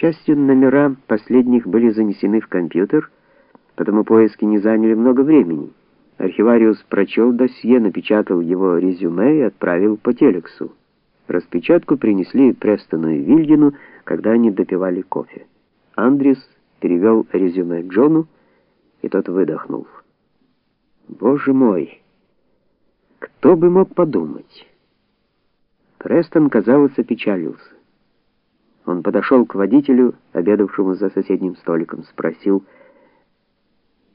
счастью, номера последних были занесены в компьютер, потому поиски не заняли много времени. Архивариус прочел досье, напечатал его резюме и отправил по телексу. Распечатку принесли Престону и Вильгину, когда они допивали кофе. Андрис перевел резюме Джону, и тот выдохнул. Боже мой! Кто бы мог подумать? Престон, казалось, опечалился. Он подошел к водителю, обедавшему за соседним столиком, спросил: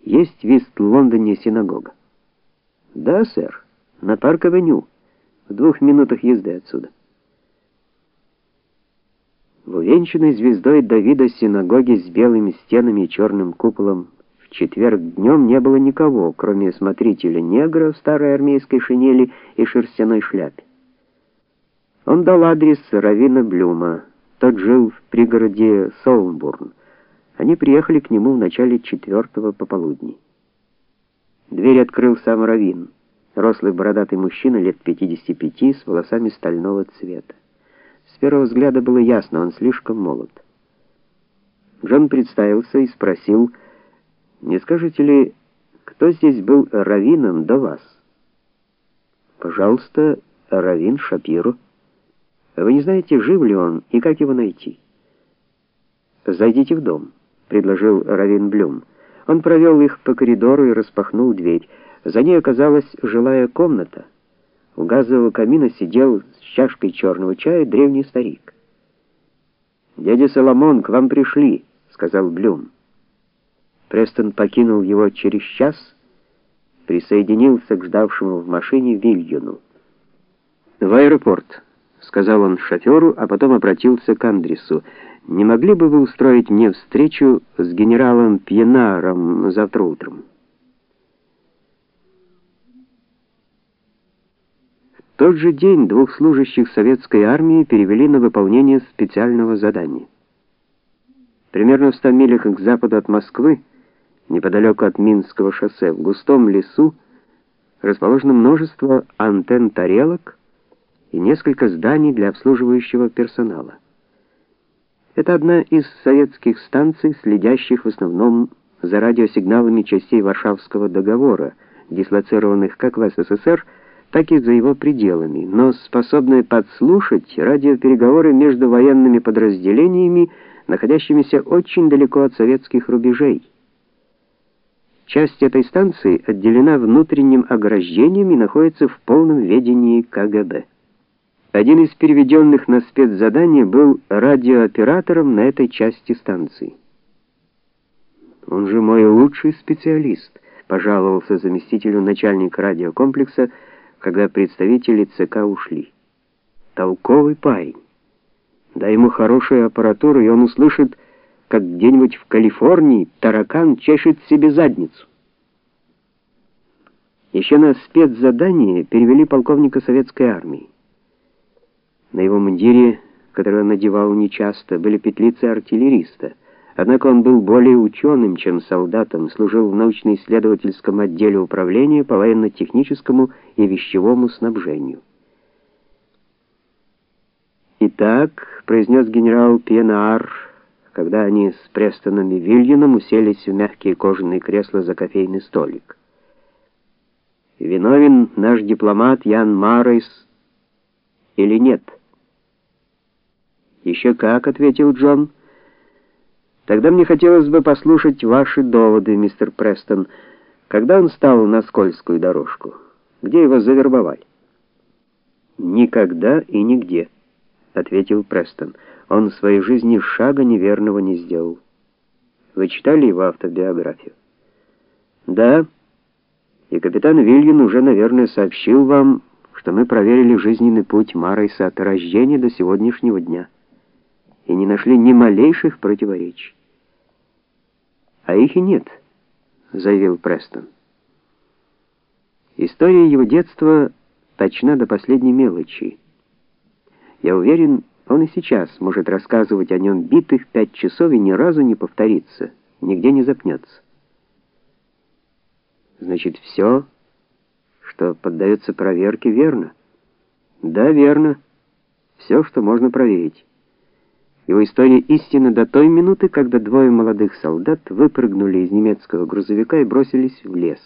"Есть в Ист-Лондоне синагога?" "Да, сэр, на Парк-авеню, в двух минутах езды отсюда." В увенчанной звездой Давида синагоге с белыми стенами и черным куполом в четверг днем не было никого, кроме смотрителя негра в старой армейской шинели и шерстяной шляпе. Он дал адрес равина Блюма. Тот жил в пригороде Солнбурн. Они приехали к нему в начале четвертого пополудни. Дверь открыл сам равин, рослый бородатый мужчина лет 55 с волосами стального цвета. С первого взгляда было ясно, он слишком молод. Джон представился и спросил: "Не скажете ли, кто здесь был раввином до вас?" "Пожалуйста, раввин Шапиру. Вы не знаете, жив ли он и как его найти?" "Зайдите в дом", предложил раввин Блюм. Он провел их по коридору и распахнул дверь. За ней оказалась жилая комната. У газового камина сидел с чашкой черного чая древний старик. "Дядя Соломон, к вам пришли", сказал Блюм. Престон покинул его через час, присоединился к ждавшему в машине Вильюну. "В аэропорт", сказал он шоферу, а потом обратился к Андресу. "Не могли бы вы устроить мне встречу с генералом Пьенаром завтра утром?" тот же день двух служащих советской армии перевели на выполнение специального задания. Примерно в 100 милях к западу от Москвы, неподалеку от Минского шоссе, в густом лесу расположено множество антенн тарелок и несколько зданий для обслуживающего персонала. Это одна из советских станций, следящих в основном за радиосигналами частей Варшавского договора, дислоцированных как в СССР, так и за его пределами, но способная подслушать радиопереговоры между военными подразделениями, находящимися очень далеко от советских рубежей. Часть этой станции отделена внутренним ограждением и находится в полном ведении КГБ. Один из переведенных на спецзадание был радиооператором на этой части станции. Он же мой лучший специалист, пожаловался заместителю начальника радиокомплекса когда представители ЦК ушли. Толковый парень. Дай ему хорошую аппаратуру, и он услышит, как где-нибудь в Калифорнии таракан чешет себе задницу. Еще на спецзадание перевели полковника советской армии. На его мундире, который он надевал нечасто, были петлицы артиллериста. Однако он был более ученым, чем солдатом, служил в научно-исследовательском отделе управления по военно-техническому и вещевому снабжению. «Итак», — произнес генерал Пьенар, когда они с Престоном и Вильяном уселись в мягкие кожаные кресла за кофейный столик. «Виновен наш дипломат Ян Марейс или нет?» «Еще как», — ответил Джон, — Тогда мне хотелось бы послушать ваши доводы, мистер Престон. Когда он стал на скользкую дорожку? Где его завербовали? Никогда и нигде, ответил Престон. Он в своей жизни шага неверного не сделал. Вы читали его автобиографию? Да. И капитан Вильян уже, наверное, сообщил вам, что мы проверили жизненный путь Марайса от рождения до сегодняшнего дня не нашли ни малейших противоречий. А их и нет, заявил Престон. История его детства точна до последней мелочи. Я уверен, он и сейчас может рассказывать о нем битых пять часов и ни разу не повторится, нигде не запнется. Значит, все, что поддается проверке, верно? Да, верно. Все, что можно проверить. Его история истинна до той минуты, когда двое молодых солдат выпрыгнули из немецкого грузовика и бросились в лес.